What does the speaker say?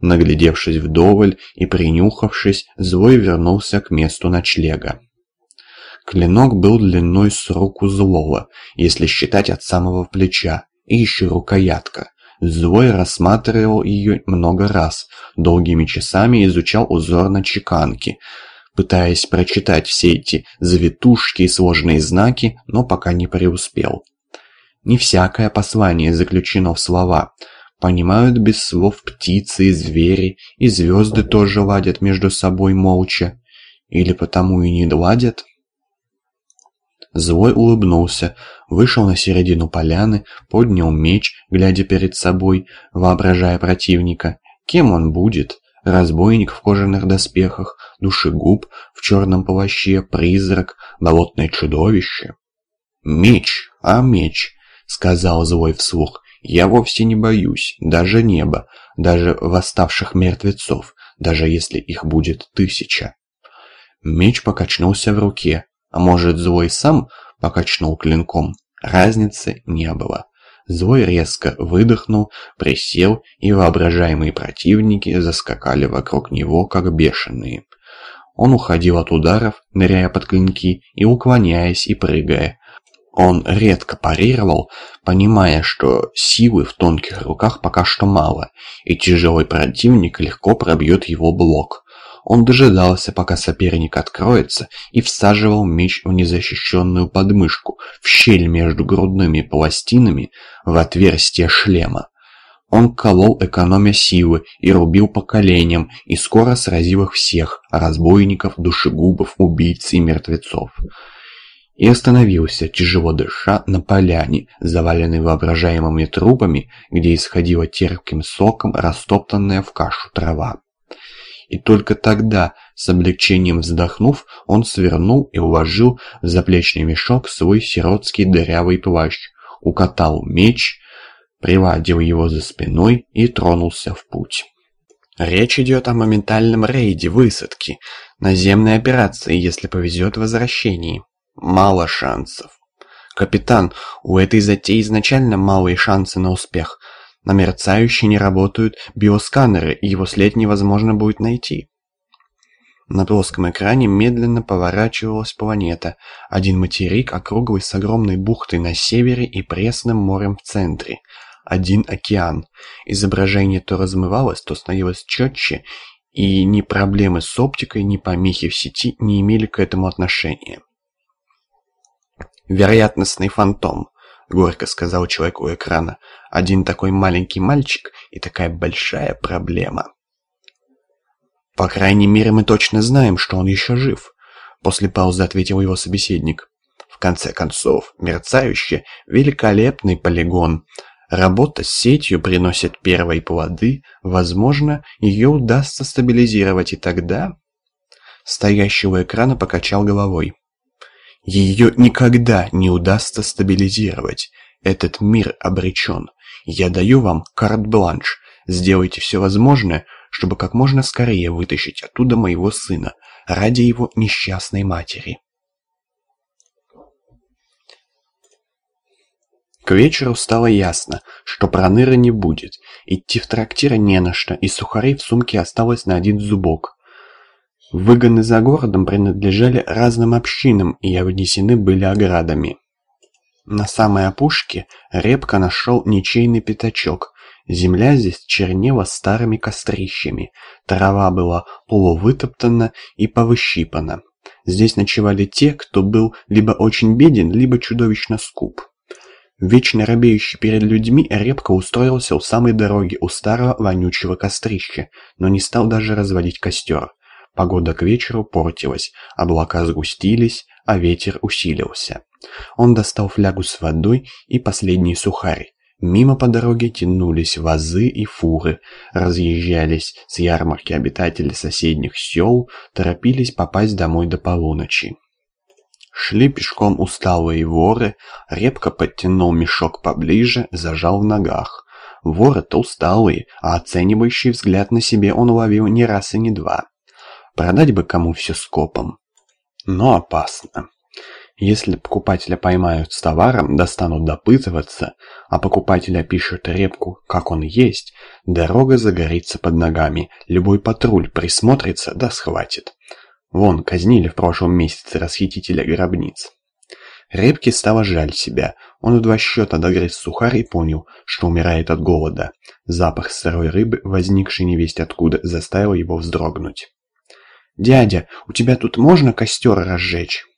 Наглядевшись вдоволь и принюхавшись, злой вернулся к месту ночлега. Клинок был длиной с руку злого, если считать от самого плеча, и еще рукоятка. Злой рассматривал ее много раз, долгими часами изучал узор на чеканке, пытаясь прочитать все эти завитушки и сложные знаки, но пока не преуспел. Не всякое послание заключено в слова. Понимают без слов птицы и звери, и звезды тоже ладят между собой молча. Или потому и не ладят? Злой улыбнулся, вышел на середину поляны, поднял меч, глядя перед собой, воображая противника. Кем он будет? Разбойник в кожаных доспехах, душегуб в черном плаще, призрак, болотное чудовище? Меч, а меч, сказал злой вслух. Я вовсе не боюсь, даже неба, даже восставших мертвецов, даже если их будет тысяча. Меч покачнулся в руке, а может, злой сам покачнул клинком? Разницы не было. Злой резко выдохнул, присел, и воображаемые противники заскакали вокруг него, как бешеные. Он уходил от ударов, ныряя под клинки и уклоняясь и прыгая. Он редко парировал, понимая, что силы в тонких руках пока что мало, и тяжелый противник легко пробьет его блок. Он дожидался, пока соперник откроется, и всаживал меч в незащищенную подмышку, в щель между грудными пластинами, в отверстие шлема. Он колол, экономя силы, и рубил по коленям, и скоро сразил их всех, разбойников, душегубов, убийц и мертвецов. И остановился, тяжело дыша, на поляне, заваленной воображаемыми трупами, где исходила терпким соком растоптанная в кашу трава. И только тогда, с облегчением вздохнув, он свернул и уложил в заплечный мешок свой сиротский дырявый плащ, укатал меч, приладил его за спиной и тронулся в путь. Речь идет о моментальном рейде, высадке, наземной операции, если повезет возвращении. Мало шансов. Капитан, у этой затеи изначально малые шансы на успех – на мерцающей не работают биосканеры, и его след невозможно будет найти. На плоском экране медленно поворачивалась планета. Один материк, округлый с огромной бухтой на севере и пресным морем в центре. Один океан. Изображение то размывалось, то становилось четче, и ни проблемы с оптикой, ни помехи в сети не имели к этому отношения. Вероятностный фантом. Горько сказал человек у экрана. Один такой маленький мальчик и такая большая проблема. По крайней мере, мы точно знаем, что он еще жив. После паузы ответил его собеседник. В конце концов, мерцающий, великолепный полигон. Работа с сетью приносит первые плоды. Возможно, ее удастся стабилизировать, и тогда... Стоящий у экрана покачал головой. Ее никогда не удастся стабилизировать. Этот мир обречен. Я даю вам карт-бланш. Сделайте все возможное, чтобы как можно скорее вытащить оттуда моего сына, ради его несчастной матери. К вечеру стало ясно, что проныра не будет. Идти в трактир не на что, и сухарей в сумке осталось на один зубок. Выгоны за городом принадлежали разным общинам и обнесены были оградами. На самой опушке Репка нашел ничейный пятачок. Земля здесь чернела старыми кострищами, трава была полувытоптана и повыщипана. Здесь ночевали те, кто был либо очень беден, либо чудовищно скуп. Вечно робеющий перед людьми, Репка устроился у самой дороги, у старого вонючего кострища, но не стал даже разводить костер. Погода к вечеру портилась, облака сгустились, а ветер усилился. Он достал флягу с водой и последний сухарь. Мимо по дороге тянулись вазы и фуры, разъезжались с ярмарки обитатели соседних сел, торопились попасть домой до полуночи. Шли пешком усталые воры, репко подтянул мешок поближе, зажал в ногах. Воры-то усталые, а оценивающий взгляд на себе он ловил не раз и не два. Продать бы кому все скопом. Но опасно. Если покупателя поймают с товаром, достанут допытываться, а покупателя пишет репку, как он есть, дорога загорится под ногами, любой патруль присмотрится да схватит. Вон, казнили в прошлом месяце расхитителя гробниц. Репке стало жаль себя. Он в два счета догрыз сухарь и понял, что умирает от голода. Запах сырой рыбы, возникший невесть откуда, заставил его вздрогнуть. «Дядя, у тебя тут можно костер разжечь?»